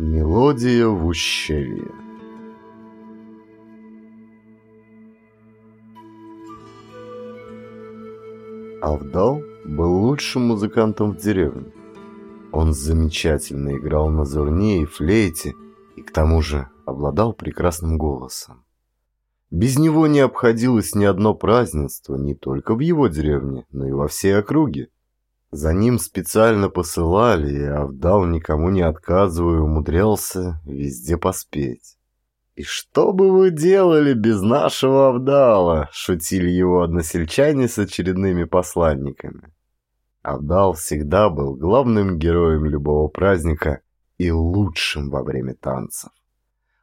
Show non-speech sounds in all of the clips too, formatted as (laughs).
Мелодия в ущелье Авдал был лучшим музыкантом в деревне. Он замечательно играл на зурне и флейте, и к тому же обладал прекрасным голосом. Без него не обходилось ни одно празднество не только в его деревне, но и во всей округе. За ним специально посылали, и Авдал, никому не отказывая, умудрялся везде поспеть. «И что бы вы делали без нашего Авдала?» — шутили его односельчане с очередными посланниками. Авдал всегда был главным героем любого праздника и лучшим во время танцев.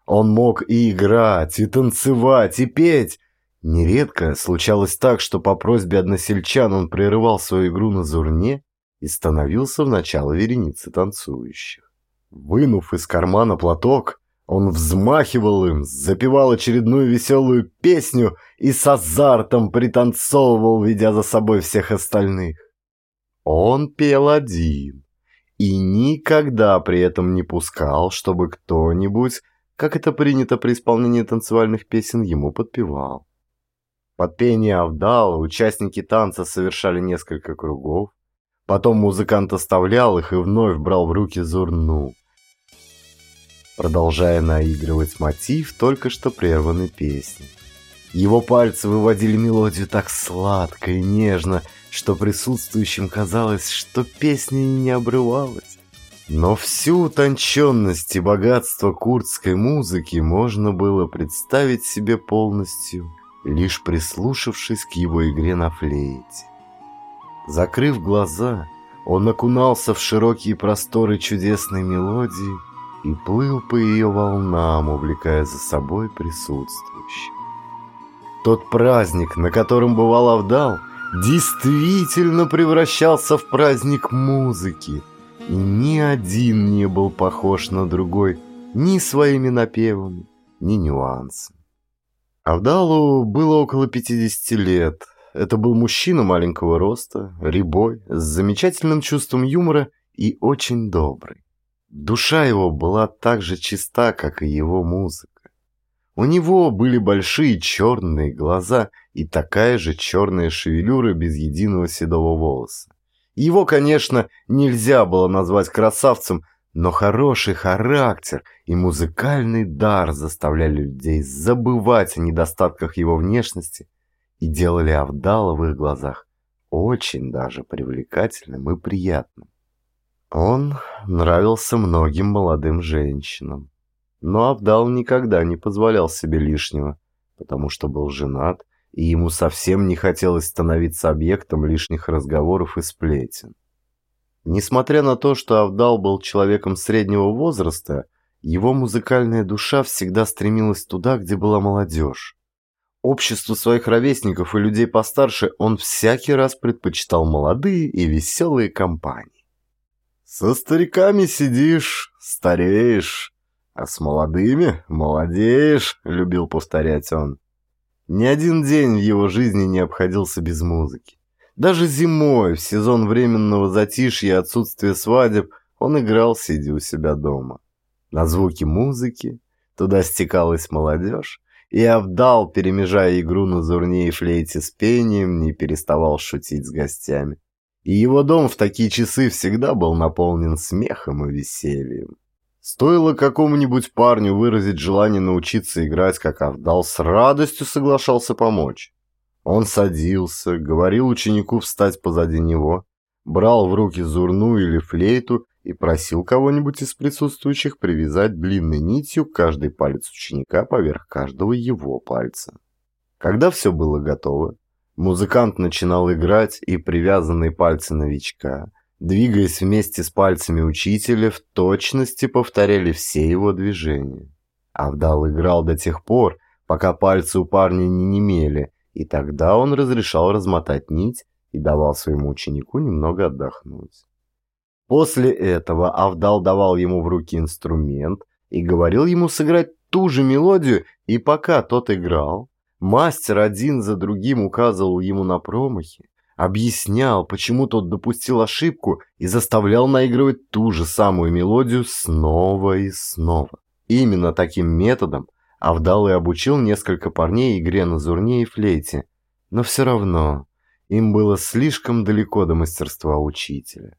Он мог и играть, и танцевать, и петь, Нередко случалось так, что по просьбе односельчан он прерывал свою игру на зурне и становился в начало вереницы танцующих. Вынув из кармана платок, он взмахивал им, запевал очередную веселую песню и с азартом пританцовывал, ведя за собой всех остальных. Он пел один и никогда при этом не пускал, чтобы кто-нибудь, как это принято при исполнении танцевальных песен, ему подпевал. Под пение Авдала участники танца совершали несколько кругов. Потом музыкант оставлял их и вновь брал в руки зурну, продолжая наигрывать мотив только что прерванной песни. Его пальцы выводили мелодию так сладко и нежно, что присутствующим казалось, что песня и не обрывалась. Но всю утонченность и богатство курдской музыки можно было представить себе полностью лишь прислушавшись к его игре на флейте. Закрыв глаза, он окунался в широкие просторы чудесной мелодии и плыл по ее волнам, увлекая за собой присутствующих. Тот праздник, на котором бывал Авдал, действительно превращался в праздник музыки, и ни один не был похож на другой ни своими напевами, ни нюансами. Авдалу было около 50 лет. Это был мужчина маленького роста, рябой, с замечательным чувством юмора и очень добрый. Душа его была так же чиста, как и его музыка. У него были большие черные глаза и такая же черная шевелюра без единого седого волоса. Его, конечно, нельзя было назвать красавцем, но хороший характер и музыкальный дар заставляли людей забывать о недостатках его внешности и делали Авдала в их глазах очень даже привлекательным и приятным. Он нравился многим молодым женщинам, но Авдал никогда не позволял себе лишнего, потому что был женат, и ему совсем не хотелось становиться объектом лишних разговоров и сплетен. Несмотря на то, что Авдал был человеком среднего возраста, его музыкальная душа всегда стремилась туда, где была молодежь. Обществу своих ровесников и людей постарше он всякий раз предпочитал молодые и веселые компании. «Со стариками сидишь, стареешь, а с молодыми молодеешь», — любил повторять он. Ни один день в его жизни не обходился без музыки. Даже зимой, в сезон временного затишья и отсутствия свадеб, он играл, сидя у себя дома. На звуки музыки туда стекалась молодежь, и Авдал, перемежая игру на зурне и флейте с пением, не переставал шутить с гостями. И его дом в такие часы всегда был наполнен смехом и весельем. Стоило какому-нибудь парню выразить желание научиться играть, как Авдал с радостью соглашался помочь. Он садился, говорил ученику встать позади него, брал в руки зурну или флейту и просил кого-нибудь из присутствующих привязать длинной нитью каждый палец ученика поверх каждого его пальца. Когда все было готово, музыкант начинал играть, и привязанные пальцы новичка, двигаясь вместе с пальцами учителя, в точности повторяли все его движения. Авдал играл до тех пор, пока пальцы у парня не немели, и тогда он разрешал размотать нить и давал своему ученику немного отдохнуть. После этого Авдал давал ему в руки инструмент и говорил ему сыграть ту же мелодию, и пока тот играл, мастер один за другим указывал ему на промахи, объяснял, почему тот допустил ошибку и заставлял наигрывать ту же самую мелодию снова и снова. Именно таким методом Авдал и обучил несколько парней игре на зурне и флейте, но все равно им было слишком далеко до мастерства учителя.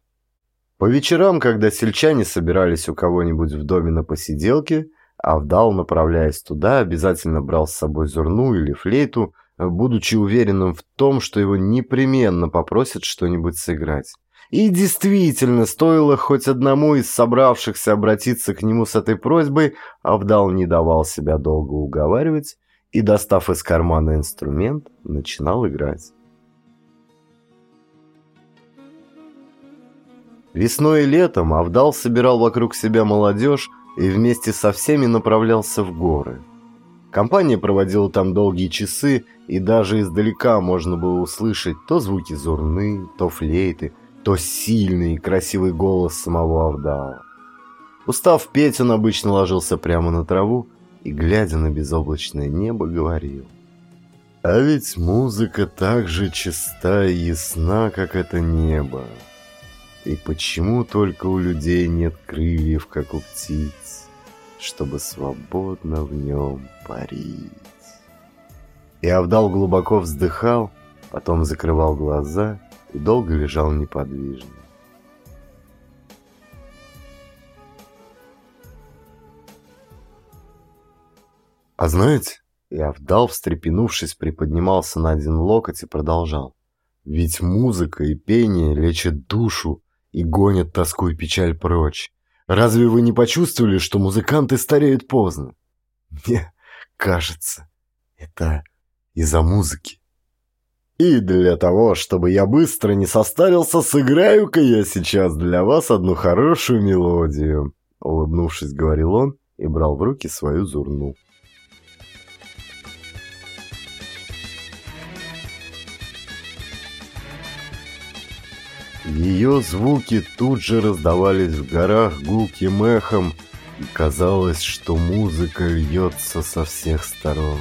По вечерам, когда сельчане собирались у кого-нибудь в доме на посиделке, Авдал, направляясь туда, обязательно брал с собой зурну или флейту, будучи уверенным в том, что его непременно попросят что-нибудь сыграть. И действительно, стоило хоть одному из собравшихся обратиться к нему с этой просьбой, Авдал не давал себя долго уговаривать и, достав из кармана инструмент, начинал играть. Весной и летом Авдал собирал вокруг себя молодежь и вместе со всеми направлялся в горы. Компания проводила там долгие часы, и даже издалека можно было услышать то звуки зурны, то флейты, то сильный и красивый голос самого Авдала. Устав петь, он обычно ложился прямо на траву и, глядя на безоблачное небо, говорил. «А ведь музыка так же чиста и ясна, как это небо. И почему только у людей нет крыльев, как у птиц, чтобы свободно в нем парить?» И Авдал глубоко вздыхал, потом закрывал глаза и долго лежал неподвижно. А знаете, и Авдал, встрепенувшись, приподнимался на один локоть и продолжал. Ведь музыка и пение лечат душу и гонят тоску и печаль прочь. Разве вы не почувствовали, что музыканты стареют поздно? Мне кажется, это из-за музыки. И для того, чтобы я быстро не состарился, сыграю-ка я сейчас для вас одну хорошую мелодию. Улыбнувшись, говорил он и брал в руки свою зурну. Ее звуки тут же раздавались в горах гулким эхом, и казалось, что музыка льется со всех сторон.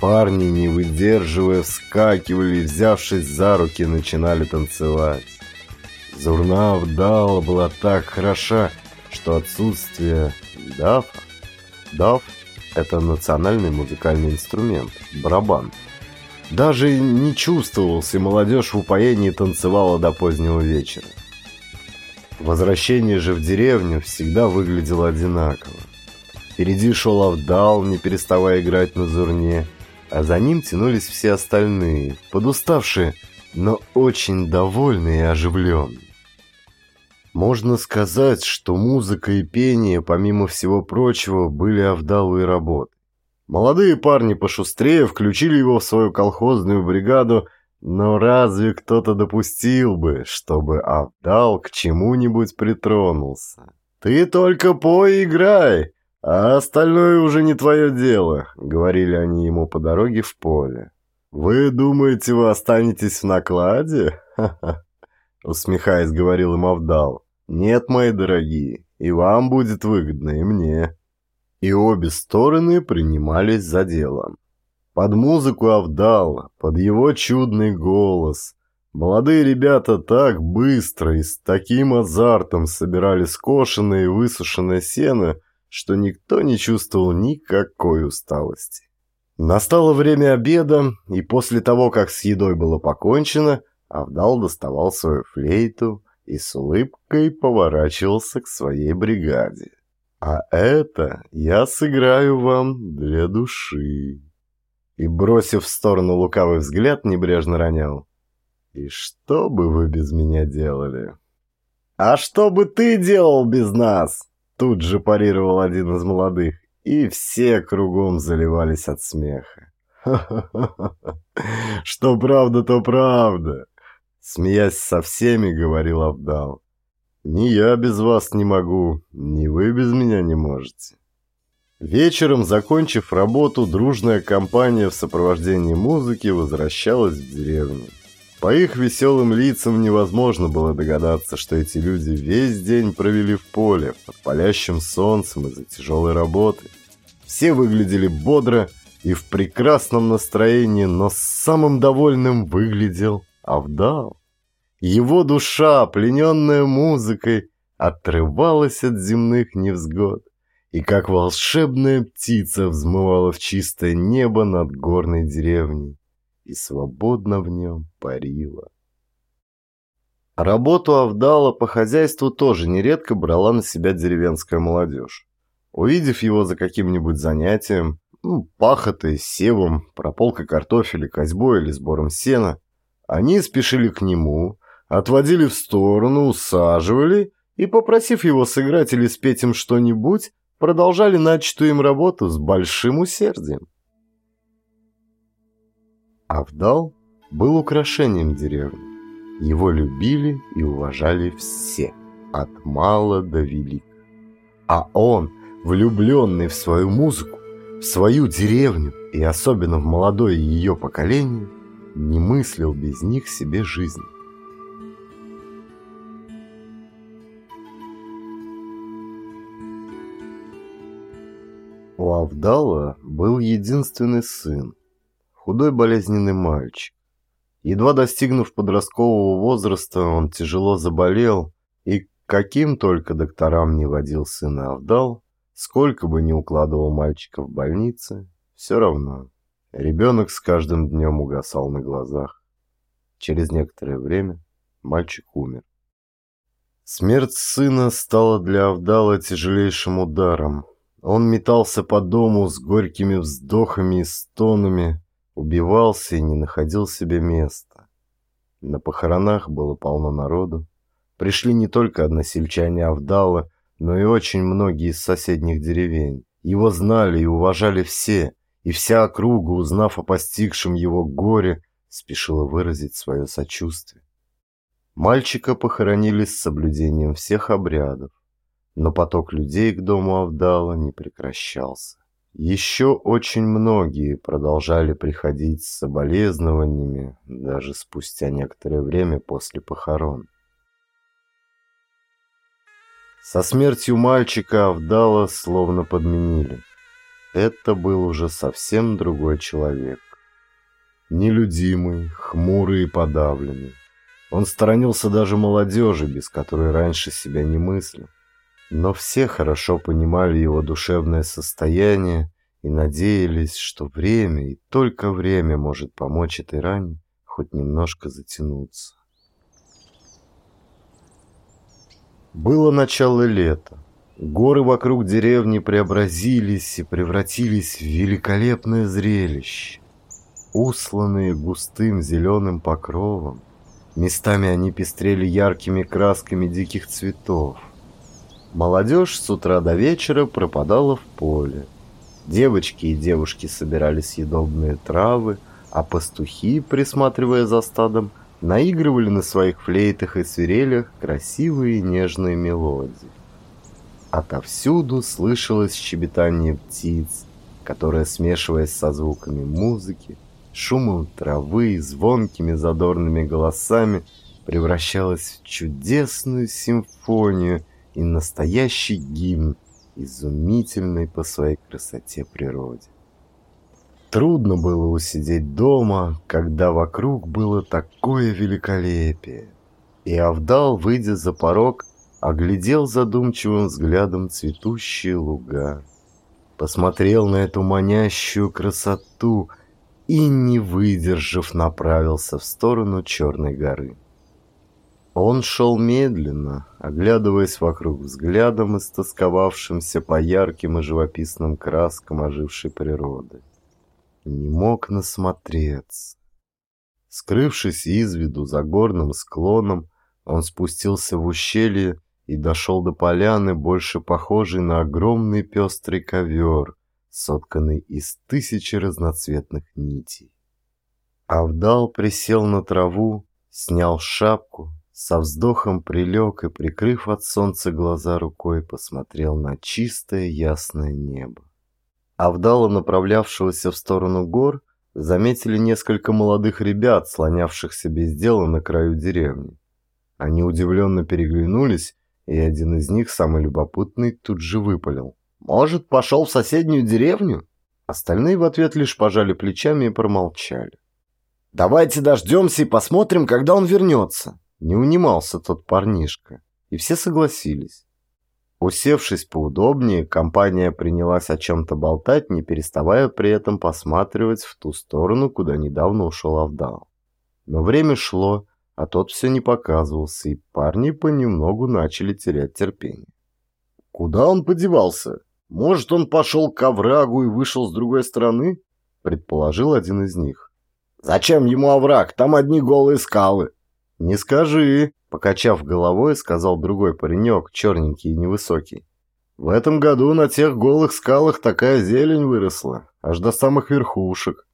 Парни, не выдерживая, вскакивали взявшись за руки, начинали танцевать. Зурна вдала была так хороша, что отсутствие дафа... Даф — это национальный музыкальный инструмент, барабан. Даже не чувствовался, и молодежь в упоении танцевала до позднего вечера. Возвращение же в деревню всегда выглядело одинаково. Впереди шел Авдал, не переставая играть на зурне, а за ним тянулись все остальные, подуставшие, но очень довольные и оживленные. Можно сказать, что музыка и пение, помимо всего прочего, были Авдаловой работы. Молодые парни пошустрее включили его в свою колхозную бригаду, но разве кто-то допустил бы, чтобы Авдал к чему-нибудь притронулся? «Ты только поиграй!» «А остальное уже не твое дело», — говорили они ему по дороге в поле. «Вы думаете, вы останетесь в накладе?» усмехаясь, говорил им Авдал. «Нет, мои дорогие, и вам будет выгодно, и мне». И обе стороны принимались за дело. Под музыку Авдала, под его чудный голос. Молодые ребята так быстро и с таким азартом собирали скошенное и высушенное сено, что никто не чувствовал никакой усталости. Настало время обеда, и после того, как с едой было покончено, Авдал доставал свою флейту и с улыбкой поворачивался к своей бригаде. «А это я сыграю вам для души». И, бросив в сторону лукавый взгляд, небрежно ронял. «И что бы вы без меня делали?» «А что бы ты делал без нас?» Тут же парировал один из молодых, и все кругом заливались от смеха. (laughs) Что правда, то правда!» Смеясь со всеми, говорил Абдал. «Ни я без вас не могу, ни вы без меня не можете». Вечером, закончив работу, дружная компания в сопровождении музыки возвращалась в деревню. По их веселым лицам невозможно было догадаться, что эти люди весь день провели в поле, под палящим солнцем из-за тяжелой работы. Все выглядели бодро и в прекрасном настроении, но самым довольным выглядел Авдал. Его душа, плененная музыкой, отрывалась от земных невзгод и как волшебная птица взмывала в чистое небо над горной деревней и свободно в нем парила. Работу Авдала по хозяйству тоже нередко брала на себя деревенская молодежь. Увидев его за каким-нибудь занятием, ну, пахотой, севом, прополкой картофеля, козьбой или сбором сена, они спешили к нему, отводили в сторону, усаживали и, попросив его сыграть или спеть им что-нибудь, продолжали начатую им работу с большим усердием. Авдал был украшением деревни. Его любили и уважали все, от мала до велика. А он, влюбленный в свою музыку, в свою деревню и особенно в молодое ее поколение, не мыслил без них себе жизни. У Авдала был единственный сын, худой болезненный мальчик. Едва достигнув подросткового возраста, он тяжело заболел, и каким только докторам не водил сына Авдал, сколько бы ни укладывал мальчика в больнице, все равно ребенок с каждым днем угасал на глазах. Через некоторое время мальчик умер. Смерть сына стала для Авдала тяжелейшим ударом. Он метался по дому с горькими вздохами и стонами, убивался и не находил себе места. На похоронах было полно народу. Пришли не только односельчане Авдала, но и очень многие из соседних деревень. Его знали и уважали все, и вся округа, узнав о постигшем его горе, спешила выразить свое сочувствие. Мальчика похоронили с соблюдением всех обрядов но поток людей к дому Авдала не прекращался. Еще очень многие продолжали приходить с соболезнованиями, даже спустя некоторое время после похорон. Со смертью мальчика Авдала словно подменили. Это был уже совсем другой человек. Нелюдимый, хмурый и подавленный. Он сторонился даже молодежи, без которой раньше себя не мыслил. Но все хорошо понимали его душевное состояние и надеялись, что время и только время может помочь этой ране хоть немножко затянуться. Было начало лета. Горы вокруг деревни преобразились и превратились в великолепное зрелище. Усланные густым зеленым покровом, местами они пестрели яркими красками диких цветов. Молодежь с утра до вечера пропадала в поле. Девочки и девушки собирали съедобные травы, а пастухи, присматривая за стадом, наигрывали на своих флейтах и свирелях красивые нежные мелодии. Отовсюду слышалось щебетание птиц, которое, смешиваясь со звуками музыки, шумом травы и звонкими задорными голосами, превращалось в чудесную симфонию – и настоящий гимн изумительной по своей красоте природе. Трудно было усидеть дома, когда вокруг было такое великолепие. И Авдал, выйдя за порог, оглядел задумчивым взглядом цветущие луга, посмотрел на эту манящую красоту и, не выдержав, направился в сторону Черной горы. Он шел медленно, оглядываясь вокруг взглядом, истосковавшимся по ярким и живописным краскам ожившей природы. Не мог насмотреться. Скрывшись из виду за горным склоном, он спустился в ущелье и дошел до поляны, больше похожей на огромный пестрый ковер, сотканный из тысячи разноцветных нитей. Авдал присел на траву, снял шапку, со вздохом прилег и, прикрыв от солнца глаза рукой, посмотрел на чистое ясное небо. А вдало направлявшегося в сторону гор заметили несколько молодых ребят, слонявшихся без дела на краю деревни. Они удивленно переглянулись, и один из них, самый любопытный, тут же выпалил. «Может, пошел в соседнюю деревню?» Остальные в ответ лишь пожали плечами и промолчали. Давайте дождемся и посмотрим, когда он вернется. Не унимался тот парнишка. И все согласились. Усевшись поудобнее, компания принялась о чем-то болтать, не переставая при этом посматривать в ту сторону, куда недавно ушел Авдал. Но время шло, а тот все не показывался, и парни понемногу начали терять терпение. «Куда он подевался? Может, он пошел к оврагу и вышел с другой стороны?» — предположил один из них. «Зачем ему овраг? Там одни голые скалы». «Не скажи», — покачав головой, сказал другой паренек, черненький и невысокий. «В этом году на тех голых скалах такая зелень выросла, аж до самых верхушек».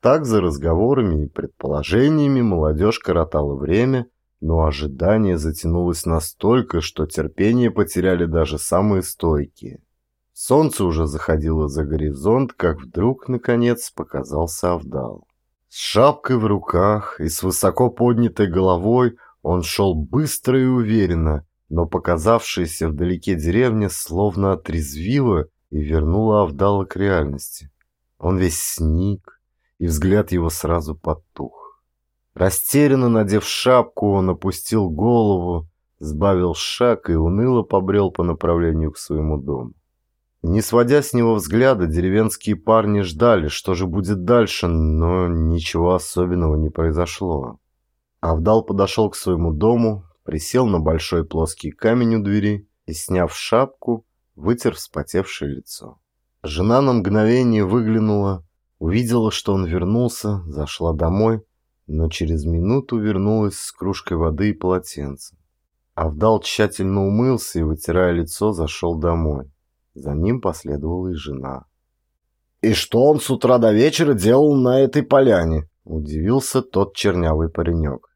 Так за разговорами и предположениями молодежь коротала время, но ожидание затянулось настолько, что терпение потеряли даже самые стойкие. Солнце уже заходило за горизонт, как вдруг, наконец, показался Авдал. С шапкой в руках и с высоко поднятой головой он шел быстро и уверенно, но показавшаяся вдалеке деревня словно отрезвила и вернула Авдала к реальности. Он весь сник, и взгляд его сразу потух. Растерянно надев шапку, он опустил голову, сбавил шаг и уныло побрел по направлению к своему дому. Не сводя с него взгляда, деревенские парни ждали, что же будет дальше, но ничего особенного не произошло. Авдал подошел к своему дому, присел на большой плоский камень у двери и, сняв шапку, вытер вспотевшее лицо. Жена на мгновение выглянула, увидела, что он вернулся, зашла домой, но через минуту вернулась с кружкой воды и полотенцем. Авдал тщательно умылся и, вытирая лицо, зашел домой. За ним последовала и жена. «И что он с утра до вечера делал на этой поляне?» – удивился тот чернявый паренек.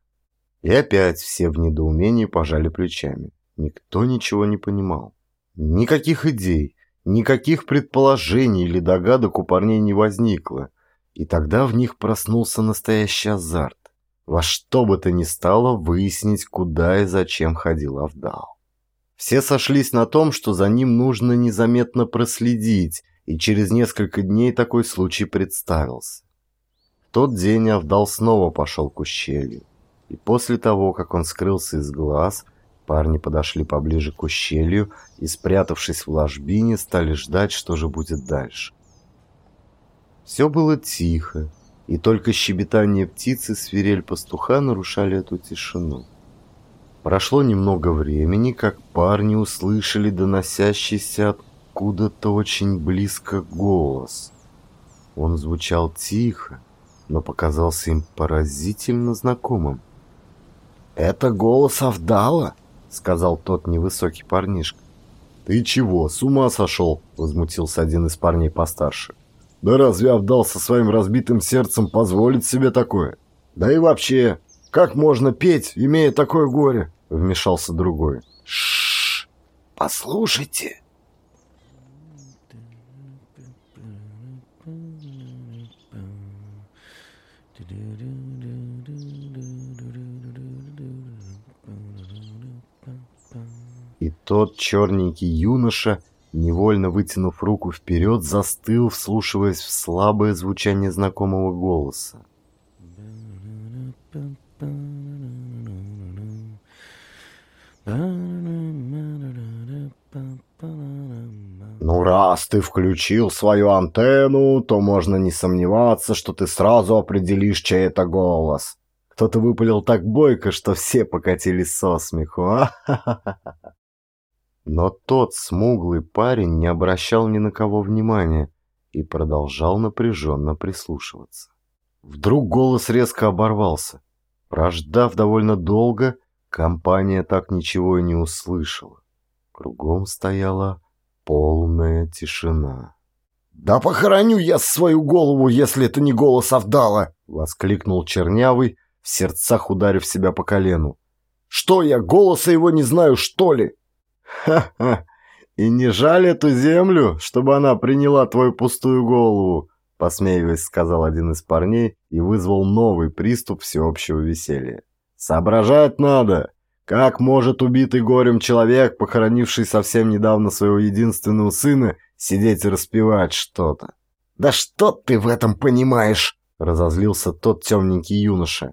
И опять все в недоумении пожали плечами. Никто ничего не понимал. Никаких идей, никаких предположений или догадок у парней не возникло. И тогда в них проснулся настоящий азарт. Во что бы то ни стало выяснить, куда и зачем ходил Авдал. Все сошлись на том, что за ним нужно незаметно проследить, и через несколько дней такой случай представился. В тот день Авдал снова пошел к ущелью, и после того, как он скрылся из глаз, парни подошли поближе к ущелью и, спрятавшись в ложбине, стали ждать, что же будет дальше. Все было тихо, и только щебетание птицы свирель пастуха нарушали эту тишину. Прошло немного времени, как парни услышали доносящийся откуда-то очень близко голос. Он звучал тихо, но показался им поразительно знакомым. «Это голос Авдала?» — сказал тот невысокий парнишка. «Ты чего, с ума сошел?» — возмутился один из парней постарше. «Да разве Авдал со своим разбитым сердцем позволит себе такое? Да и вообще, как можно петь, имея такое горе?» — вмешался другой. Шш, послушайте. И тот черненький юноша, невольно вытянув руку вперед, застыл, вслушиваясь в слабое звучание знакомого голоса. Ну, раз ты включил свою антенну, то можно не сомневаться, что ты сразу определишь, чей это голос. Кто-то выпалил так бойко, что все покатились со смеху. (laughs) Но тот смуглый парень не обращал ни на кого внимания и продолжал напряженно прислушиваться. Вдруг голос резко оборвался. Прождав довольно долго, Компания так ничего и не услышала. Кругом стояла полная тишина. «Да похороню я свою голову, если это не голос Авдала!» — воскликнул Чернявый, в сердцах ударив себя по колену. «Что я, голоса его не знаю, что ли?» «Ха-ха! И не жаль эту землю, чтобы она приняла твою пустую голову?» Посмеиваясь, сказал один из парней и вызвал новый приступ всеобщего веселья. Соображать надо. Как может убитый горем человек, похоронивший совсем недавно своего единственного сына, сидеть и распевать что-то? «Да что ты в этом понимаешь?» разозлился тот темненький юноша.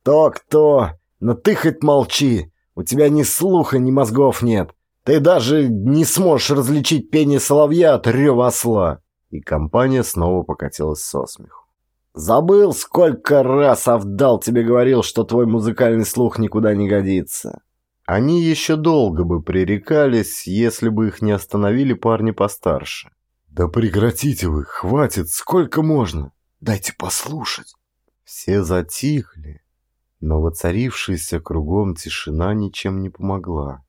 «Кто-кто? Но ты хоть молчи! У тебя ни слуха, ни мозгов нет! Ты даже не сможешь различить пение соловья от рева осла!» И компания снова покатилась со смеху. «Забыл, сколько раз Авдал тебе говорил, что твой музыкальный слух никуда не годится!» Они еще долго бы пререкались, если бы их не остановили парни постарше. «Да прекратите вы, хватит, сколько можно! Дайте послушать!» Все затихли, но воцарившаяся кругом тишина ничем не помогла.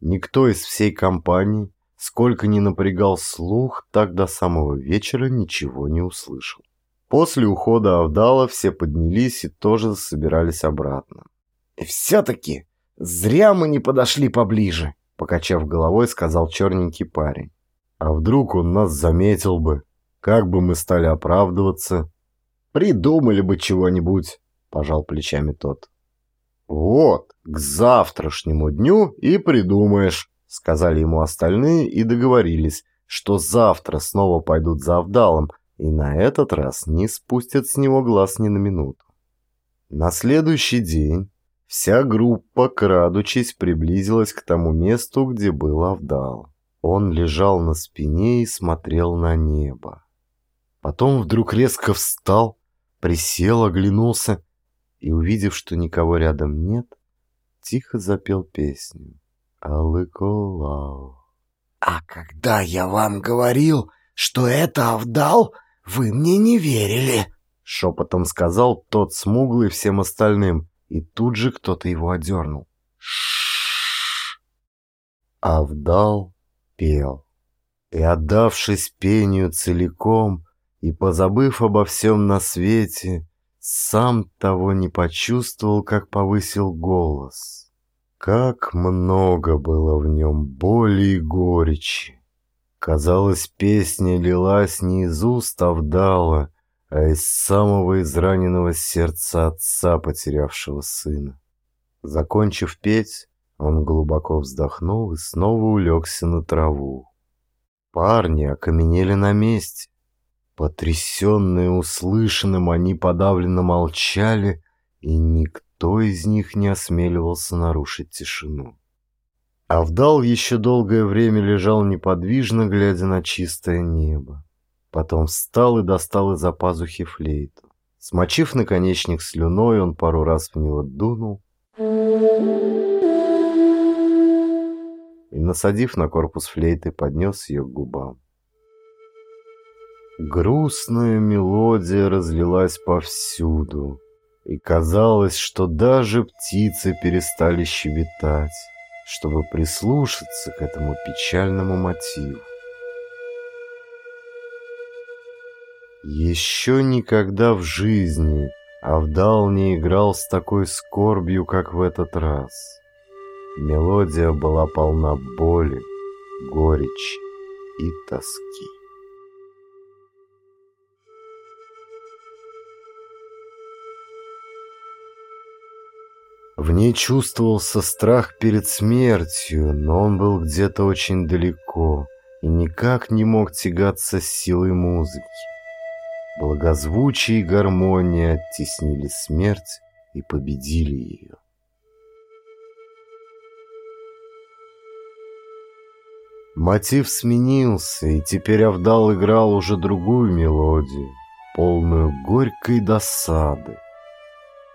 Никто из всей компании, сколько ни напрягал слух, так до самого вечера ничего не услышал. После ухода Авдала все поднялись и тоже собирались обратно. «И все-таки зря мы не подошли поближе», — покачав головой, сказал черненький парень. «А вдруг он нас заметил бы? Как бы мы стали оправдываться?» «Придумали бы чего-нибудь», — пожал плечами тот. «Вот, к завтрашнему дню и придумаешь», — сказали ему остальные и договорились, что завтра снова пойдут за Авдалом и на этот раз не спустят с него глаз ни на минуту. На следующий день вся группа, крадучись, приблизилась к тому месту, где был Авдал. Он лежал на спине и смотрел на небо. Потом вдруг резко встал, присел, оглянулся и, увидев, что никого рядом нет, тихо запел песню «Алыколау». «А когда я вам говорил, что это Авдал, вы мне не верили», — шепотом сказал тот смуглый всем остальным, и тут же кто-то его одернул. Ш Авдал пел, и, отдавшись пению целиком и позабыв обо всем на свете, сам того не почувствовал, как повысил голос. Как много было в нем боли и горечи. Казалось, песня лилась не из уст Авдала, а из самого израненного сердца отца, потерявшего сына. Закончив петь, он глубоко вздохнул и снова улегся на траву. Парни окаменели на месте. Потрясенные услышанным, они подавленно молчали, и никто из них не осмеливался нарушить тишину. Авдал еще долгое время лежал неподвижно, глядя на чистое небо. Потом встал и достал из-за пазухи флейту. Смочив наконечник слюной, он пару раз в него дунул и, насадив на корпус флейты, поднес ее к губам. Грустная мелодия разлилась повсюду, и казалось, что даже птицы перестали щебетать, чтобы прислушаться к этому печальному мотиву. Еще никогда в жизни Авдал не играл с такой скорбью, как в этот раз. Мелодия была полна боли, горечи и тоски. В ней чувствовался страх перед смертью, но он был где-то очень далеко и никак не мог тягаться с силой музыки. Благозвучие и гармония оттеснили смерть и победили ее. Мотив сменился, и теперь Авдал играл уже другую мелодию, полную горькой досады.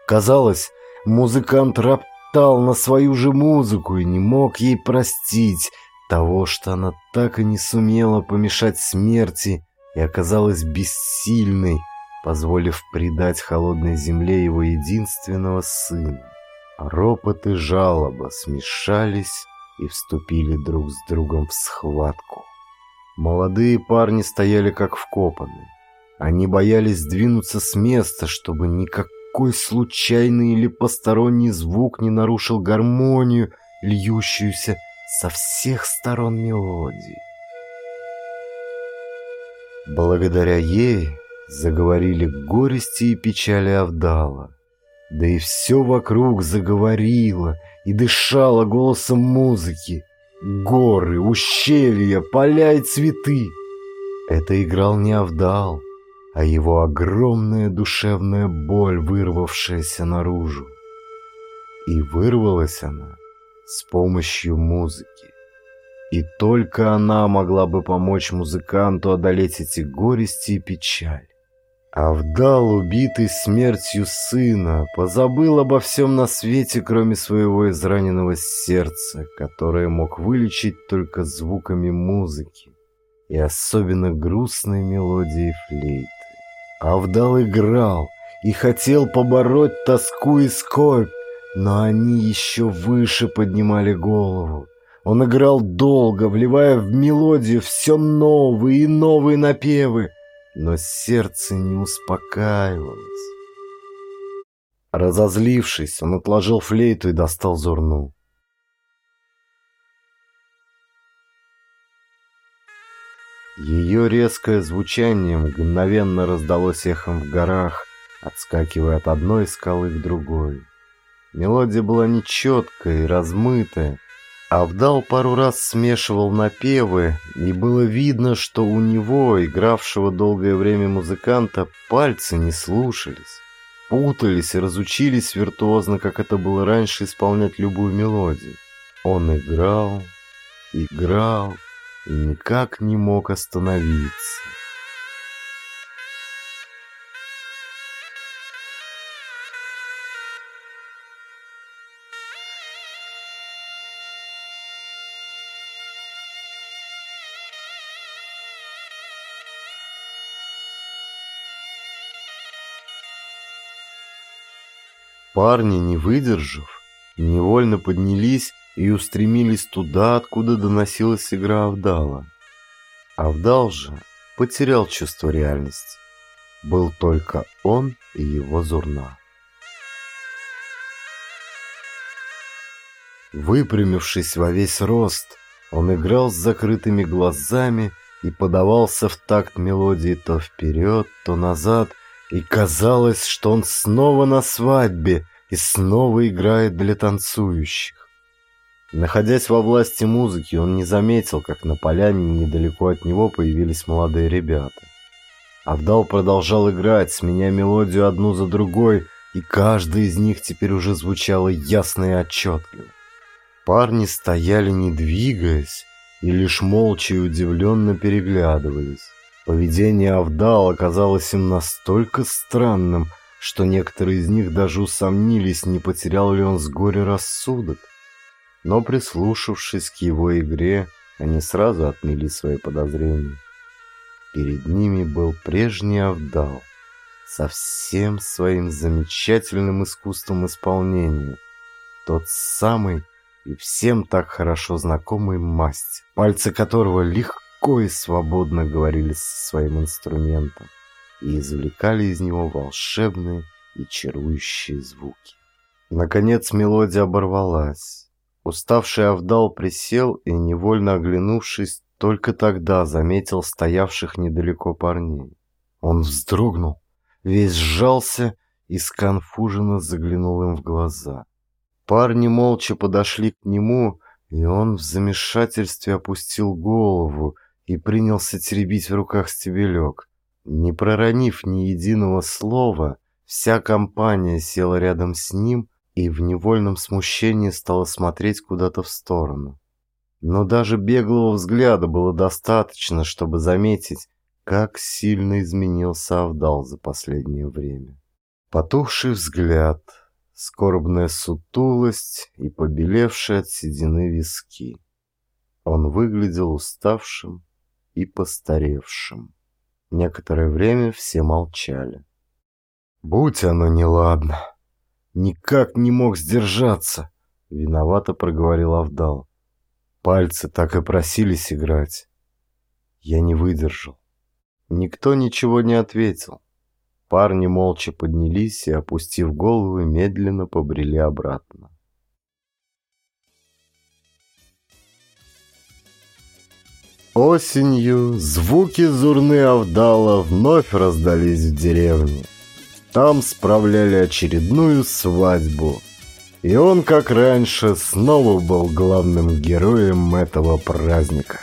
Казалось, Музыкант роптал на свою же музыку и не мог ей простить того, что она так и не сумела помешать смерти и оказалась бессильной, позволив предать холодной земле его единственного сына. Ропот и жалоба смешались и вступили друг с другом в схватку. Молодые парни стояли как вкопанные. Они боялись двинуться с места, чтобы никак никакой случайный или посторонний звук не нарушил гармонию, льющуюся со всех сторон мелодии. Благодаря ей заговорили горести и печали Авдала. Да и все вокруг заговорило и дышало голосом музыки. Горы, ущелья, поля и цветы. Это играл не Авдал, а его огромная душевная боль, вырвавшаяся наружу. И вырвалась она с помощью музыки. И только она могла бы помочь музыканту одолеть эти горести и печаль. Авдал, убитый смертью сына, позабыл обо всем на свете, кроме своего израненного сердца, которое мог вылечить только звуками музыки и особенно грустной мелодией флейты. Авдал играл и хотел побороть тоску и скорбь, но они еще выше поднимали голову. Он играл долго, вливая в мелодию все новые и новые напевы, но сердце не успокаивалось. Разозлившись, он отложил флейту и достал зурну. Ее резкое звучание мгновенно раздалось эхом в горах, отскакивая от одной скалы к другой. Мелодия была нечеткая и размытая, Авдал пару раз смешивал напевы, и было видно, что у него, игравшего долгое время музыканта, пальцы не слушались, путались и разучились виртуозно, как это было раньше, исполнять любую мелодию. Он играл, играл и никак не мог остановиться. Парни, не выдержав, невольно поднялись и устремились туда, откуда доносилась игра Авдала. Авдал же потерял чувство реальности. Был только он и его зурна. Выпрямившись во весь рост, он играл с закрытыми глазами и подавался в такт мелодии то вперед, то назад – и казалось, что он снова на свадьбе и снова играет для танцующих. Находясь во власти музыки, он не заметил, как на поляне недалеко от него появились молодые ребята. Авдал продолжал играть, сменяя мелодию одну за другой, и каждая из них теперь уже звучала ясно и отчетливо. Парни стояли не двигаясь и лишь молча и удивленно переглядывались. Поведение Авдала оказалось им настолько странным, что некоторые из них даже усомнились, не потерял ли он с горя рассудок. Но прислушавшись к его игре, они сразу отмели свои подозрения. Перед ними был прежний Авдал, со всем своим замечательным искусством исполнения, тот самый и всем так хорошо знакомый масть, пальцы которого легко и свободно говорили со своим инструментом и извлекали из него волшебные и чарующие звуки. Наконец мелодия оборвалась. Уставший Авдал присел и, невольно оглянувшись, только тогда заметил стоявших недалеко парней. Он вздрогнул, весь сжался и сконфуженно заглянул им в глаза. Парни молча подошли к нему, и он в замешательстве опустил голову и принялся теребить в руках стебелек. Не проронив ни единого слова, вся компания села рядом с ним и в невольном смущении стала смотреть куда-то в сторону. Но даже беглого взгляда было достаточно, чтобы заметить, как сильно изменился Авдал за последнее время. Потухший взгляд, скорбная сутулость и побелевшие от седины виски. Он выглядел уставшим и постаревшим. Некоторое время все молчали. «Будь оно неладно! Никак не мог сдержаться!» — виновато проговорил Авдал. Пальцы так и просились играть. Я не выдержал. Никто ничего не ответил. Парни молча поднялись и, опустив головы, медленно побрели обратно. Осенью звуки зурны Авдала вновь раздались в деревне. Там справляли очередную свадьбу. И он, как раньше, снова был главным героем этого праздника.